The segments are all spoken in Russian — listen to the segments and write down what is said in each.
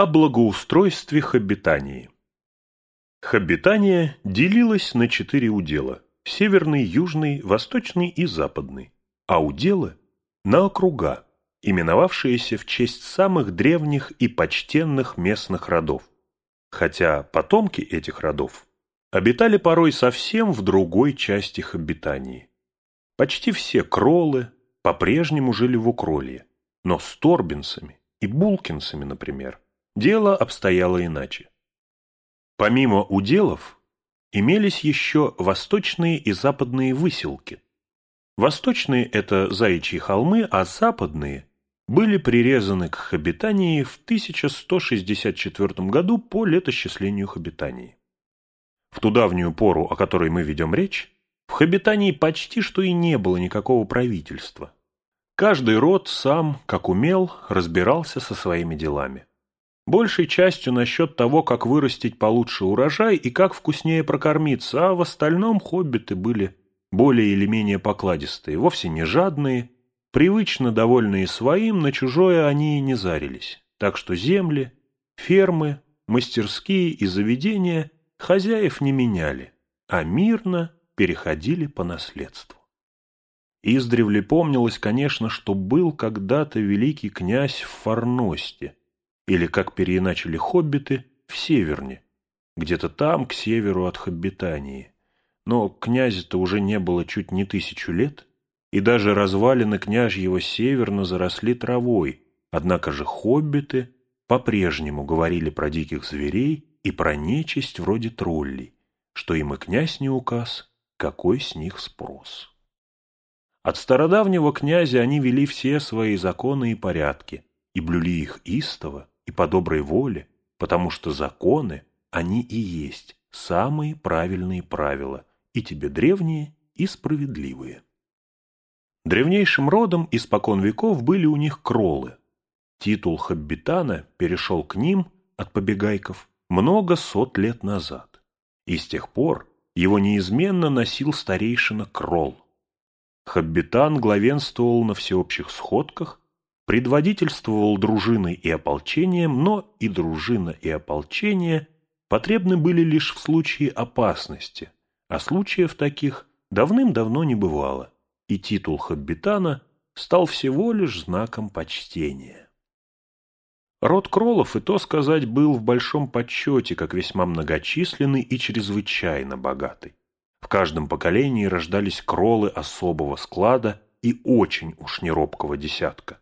О благоустройстве Хоббитании Хоббитания делилась на четыре удела – северный, южный, восточный и западный, а уделы – на округа, именовавшиеся в честь самых древних и почтенных местных родов, хотя потомки этих родов обитали порой совсем в другой части Хоббитании. Почти все кроллы по-прежнему жили в Укролье, но с торбинцами и булкинцами, например, дело обстояло иначе. Помимо уделов, имелись еще восточные и западные выселки. Восточные – это заячьи холмы, а западные были прирезаны к Хобитании в 1164 году по летосчислению Хобитании. В ту давнюю пору, о которой мы ведем речь, в Хобитании почти что и не было никакого правительства. Каждый род сам, как умел, разбирался со своими делами. Большей частью насчет того, как вырастить получше урожай и как вкуснее прокормиться, а в остальном хоббиты были более или менее покладистые, вовсе не жадные, привычно довольные своим, на чужое они и не зарились. Так что земли, фермы, мастерские и заведения хозяев не меняли, а мирно переходили по наследству. Издревле помнилось, конечно, что был когда-то великий князь в Фарносте, или, как переиначили хоббиты, в Северне, где-то там, к северу от Хоббитании. Но князя-то уже не было чуть не тысячу лет, и даже развалины княжьего северно заросли травой, однако же хоббиты по-прежнему говорили про диких зверей и про нечисть вроде троллей, что им и князь не указ, какой с них спрос. От стародавнего князя они вели все свои законы и порядки, и блюли их истово и по доброй воле, потому что законы, они и есть самые правильные правила, и тебе древние, и справедливые. Древнейшим родом испокон веков были у них кролы. Титул хоббитана перешел к ним от побегайков много сот лет назад, и с тех пор его неизменно носил старейшина Кролл. Хоббитан главенствовал на всеобщих сходках, предводительствовал дружиной и ополчением, но и дружина, и ополчение потребны были лишь в случае опасности, а случаев таких давным-давно не бывало, и титул хоббитана стал всего лишь знаком почтения. Род Кролов, и то сказать, был в большом почете, как весьма многочисленный и чрезвычайно богатый. В каждом поколении рождались кролы особого склада и очень уж неробкого десятка.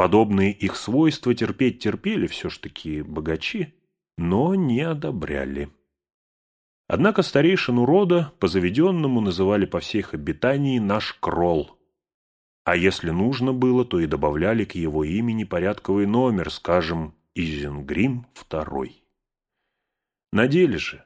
Подобные их свойства терпеть терпели все ж таки богачи, но не одобряли. Однако старейшину рода по заведенному называли по всей обитании наш крол – а если нужно было, то и добавляли к его имени порядковый номер, скажем, Изенгрим II. На деле же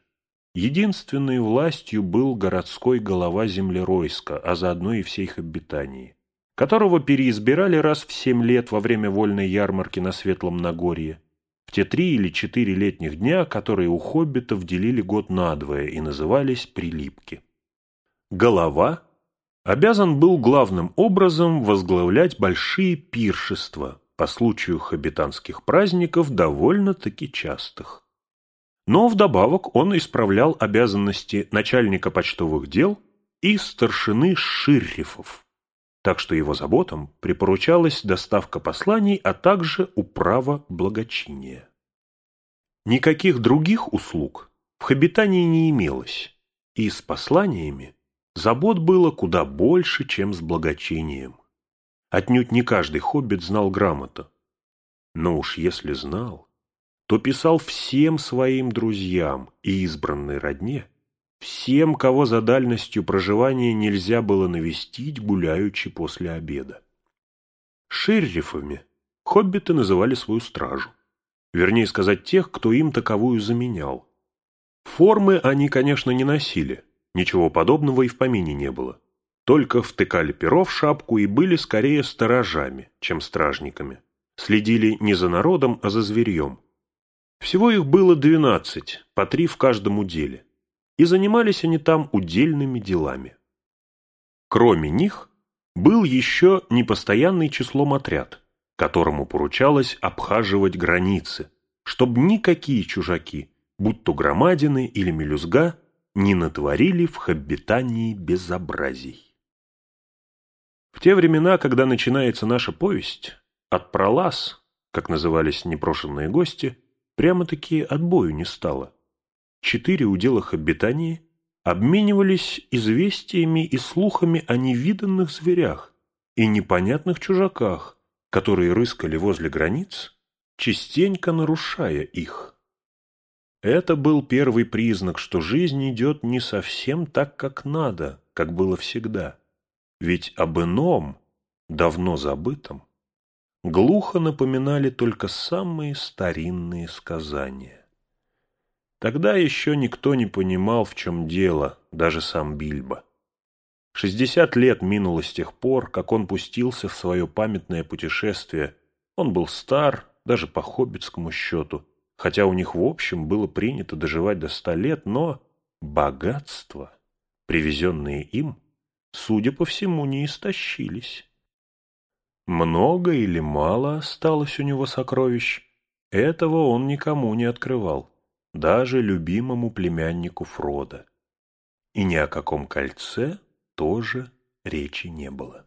единственной властью был городской голова Землеройска, а заодно и всей их обитании, которого переизбирали раз в семь лет во время вольной ярмарки на Светлом Нагорье, в те три или четыре летних дня, которые у хоббитов делили год надвое и назывались прилипки. Голова обязан был главным образом возглавлять большие пиршества по случаю хабитанских праздников довольно-таки частых. Но вдобавок он исправлял обязанности начальника почтовых дел и старшины ширрифов, так что его заботам припоручалась доставка посланий, а также управа благочиния. Никаких других услуг в Хабитании не имелось, и с посланиями Забот было куда больше, чем с благочинием. Отнюдь не каждый хоббит знал грамоту. Но уж если знал, то писал всем своим друзьям и избранной родне, всем, кого за дальностью проживания нельзя было навестить, гуляючи после обеда. Шеррифами хоббиты называли свою стражу. Вернее сказать, тех, кто им таковую заменял. Формы они, конечно, не носили – Ничего подобного и в помине не было. Только втыкали перо в шапку и были скорее сторожами, чем стражниками. Следили не за народом, а за зверьем. Всего их было двенадцать, по три в каждом уделе. И занимались они там удельными делами. Кроме них, был еще непостоянный числом отряд, которому поручалось обхаживать границы, чтобы никакие чужаки, будь то громадины или мелюзга, не натворили в Хоббитании безобразий. В те времена, когда начинается наша повесть, от пролаз, как назывались непрошенные гости, прямо-таки отбою не стало. Четыре удела Хоббитании обменивались известиями и слухами о невиданных зверях и непонятных чужаках, которые рыскали возле границ, частенько нарушая их. Это был первый признак, что жизнь идет не совсем так, как надо, как было всегда. Ведь об ином, давно забытом, глухо напоминали только самые старинные сказания. Тогда еще никто не понимал, в чем дело, даже сам Бильбо. Шестьдесят лет минуло с тех пор, как он пустился в свое памятное путешествие. Он был стар, даже по хоббитскому счету, хотя у них в общем было принято доживать до ста лет, но богатства, привезенные им, судя по всему, не истощились. Много или мало осталось у него сокровищ, этого он никому не открывал даже любимому племяннику Фрода. И ни о каком кольце тоже речи не было.